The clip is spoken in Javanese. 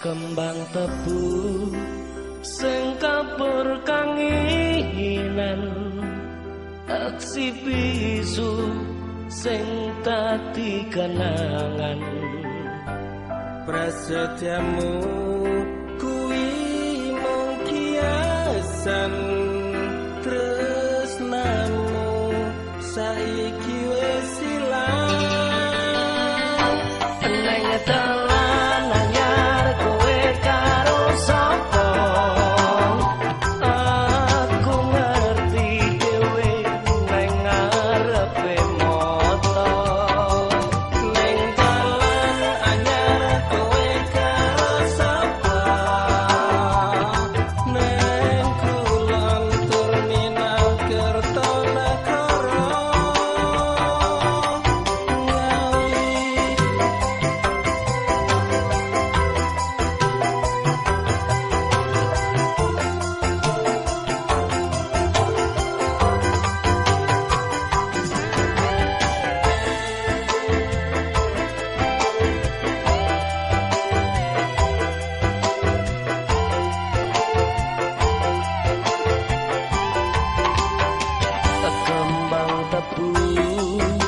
kembang tebu sing kapur kanginan. Aksi bisu sing tadi kenangan. Prasetyamu kuwi mung kiasan terkepung